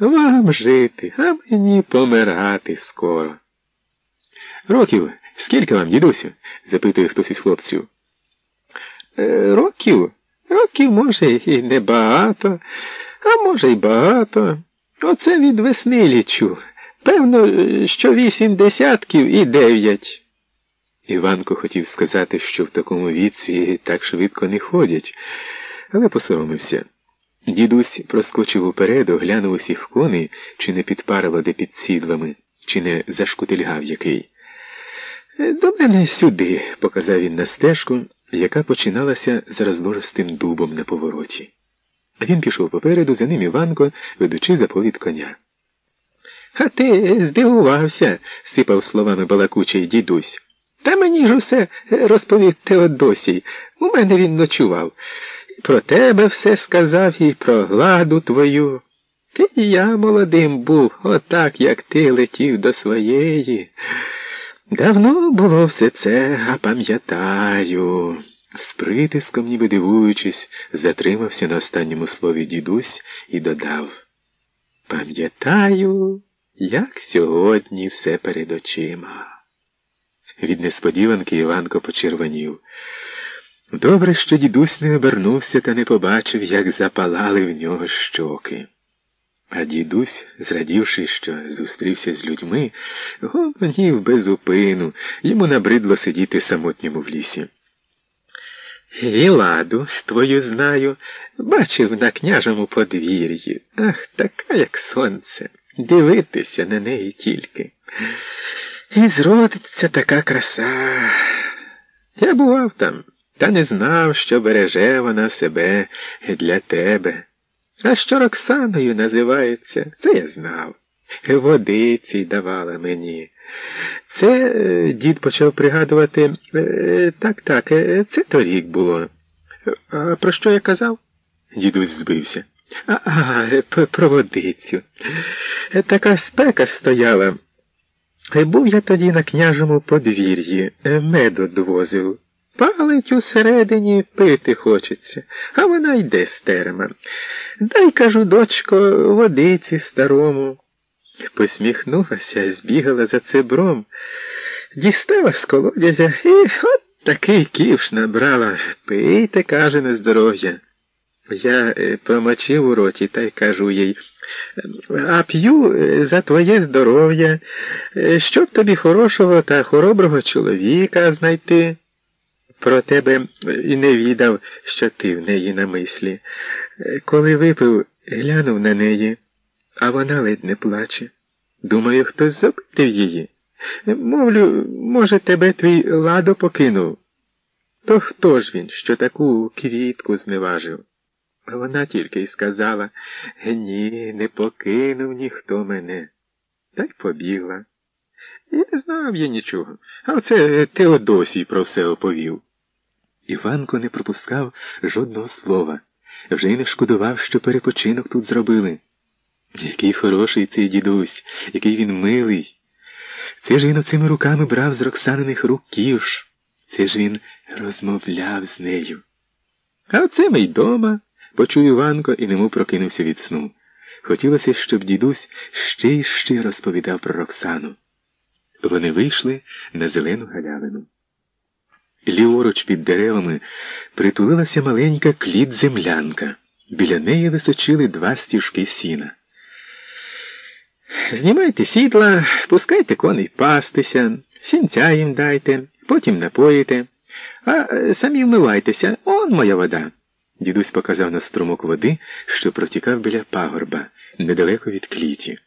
Вам жити, а мені помирати скоро. Років, скільки вам, дідусю? запитує хтось із хлопців. «Е, Років? Років, може, і небагато, а може, й багато. Оце від весни лічу. Певно, що вісім десятків і дев'ять. Іванко хотів сказати, що в такому віці так швидко не ходять, але посоромився. Дідусь проскочив уперед, оглянув усіх коней, чи не підпарило де під сідлами, чи не зашкутильгав який. До мене сюди, показав він на стежку, яка починалася за розложистим дубом на повороті. Він пішов попереду, за ним Іванко, ведучи заповід коня. А ти здивувався, сипав словами балакучий дідусь. Та мені ж усе розповів Теодосій. У мене він ночував. Про тебе все сказав, і про гладу твою. Ти і я молодим був, отак, як ти летів до своєї. Давно було все це, а пам'ятаю. З притиском, ніби дивуючись, затримався на останньому слові дідусь і додав Пам'ятаю, як сьогодні все перед очима. Від несподіванки Іванко почервонів. Добре, що дідусь не обернувся та не побачив, як запалали в нього щоки. А дідусь, зрадівши, що зустрівся з людьми, гомонів без упину, йому набридло сидіти самотньому в лісі. І ладу твою знаю, бачив на княжому подвір'ї. Ах, така, як сонце, дивитися на неї тільки. І зродиться така краса. Я бував там, та не знав, що береже вона себе для тебе. А що Роксаною називається, це я знав. Водиці давала мені. Це е, дід почав пригадувати. Е, так, так, е, це торік було. А про що я казав? Дідусь збився. А, а про водицю. Така спека стояла. Був я тоді на княжому подвір'ї, меду довозив. Палить усередині пити хочеться, а вона йде стерма. Дай, кажу, дочко, водиці старому. Посміхнулася, збігала за цебром, дістала з колодязя і от такий ківш набрала. Пийте, каже, на здоров'я. Я е, промочив у роті та й кажу їй, а п'ю е, за твоє здоров'я, е, щоб тобі хорошого та хороброго чоловіка знайти. Про тебе і не відав, що ти в неї на мислі. Коли випив, глянув на неї, а вона ледь не плаче. Думаю, хтось запитив її. Мовлю, може, тебе твій ладо покинув. То хто ж він, що таку квітку зневажив? Вона тільки й сказала ні, не покинув ніхто мене. Та й побігла. Не знав я нічого, а оце Теодосій про все оповів. Іванко не пропускав жодного слова, вже й не шкодував, що перепочинок тут зробили. Який хороший цей дідусь, який він милий. Це ж він оцими руками брав з Роксаниних рук ківш. Це ж він розмовляв з нею. А оце ми й дома, почув Іванко і нему прокинувся від сну. Хотілося, щоб дідусь ще й ще розповідав про Роксану. Вони вийшли на зелену галявину. Ліворуч під деревами притулилася маленька кліт землянка. Біля неї височили два стіжки сіна. Знімайте сідла, пускайте коней пастися, сінця їм дайте, потім напоїте, а самі вмивайтеся, он моя вода. Дідусь показав на струмок води, що протікав біля пагорба, недалеко від кліті.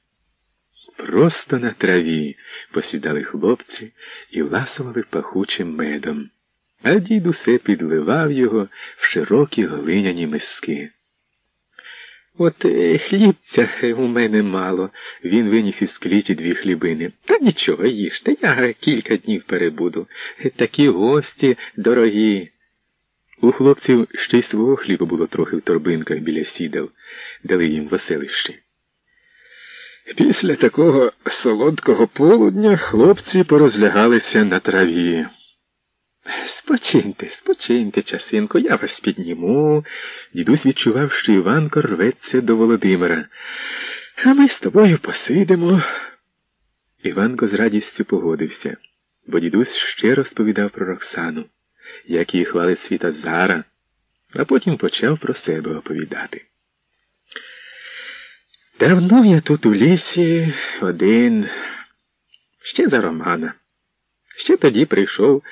Просто на траві посідали хлопці і ласували пахучим медом, а дід усе підливав його в широкі глиняні миски. От е, хлібця у мене мало. Він виніс із кліті дві хлібини. Та нічого, їжте, я кілька днів перебуду. Такі гості дорогі. У хлопців ще й свого хліба було трохи в торбинках біля сідел, дали їм веселище. Після такого солодкого полудня хлопці порозлягалися на траві. Спочиньте, спочиньте, часинко, я вас підніму. Дідусь відчував, що Іванко рветься до Володимира. А ми з тобою посидимо. Іванко з радістю погодився, бо дідусь ще розповідав про Роксану, як її хвалить світа Зара, а потім почав про себе оповідати. Давно я тут у лісі один, ще за Романа. Ще тоді прийшов,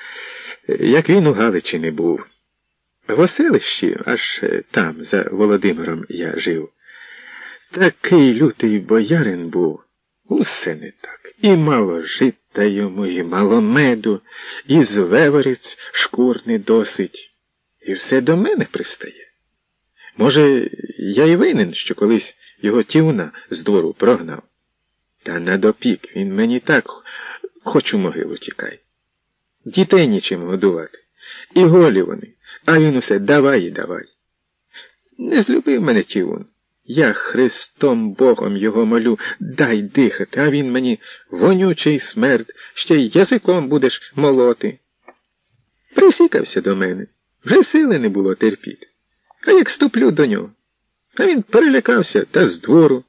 як він у Галичі був. В оселищі, аж там, за Володимиром, я жив. Такий лютий боярин був, усе не так. І мало жита йому, і мало меду, і з веворіць шкур не досить. І все до мене пристає. Може, я й винен, що колись його тівна з двору прогнав. Та на допік він мені так хоч у могилу тікай. Дітей нічим годувати. І голі вони, а він усе давай і давай. Не злюбив мене тівун. Я Христом Богом його молю, дай дихати, а він мені вонючий смерть, ще й язиком будеш молоти. Присікався до мене, вже сили не було терпіти. А як ступлю до нього. А він перелякався та з двору.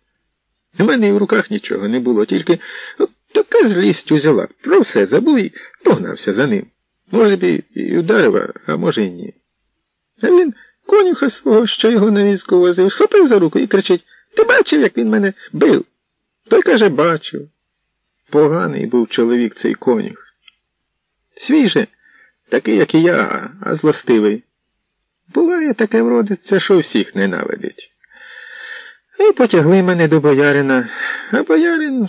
У мене і в руках нічого не було, тільки от така злість узяла. Про все забув і погнався за ним. Може б, і ударив, а може, й ні. А він конюха свого, що його на візку возив, схопив за руку і кричить Ти бачив, як він мене бив? Той каже, бачив. Поганий був чоловік цей конюх. Свій же, такий, як і я, а злостивий. Буває таке вродиться, що всіх ненавидить. І потягли мене до боярина, а боярин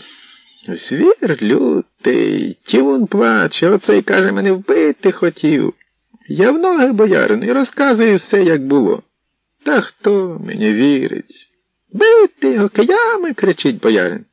звір лютий, тівун плаче, оцей каже, мене вбити хотів. Я в ноги боярину і розказую все, як було. Та хто мені вірить? Бити його киями, кричить боярин.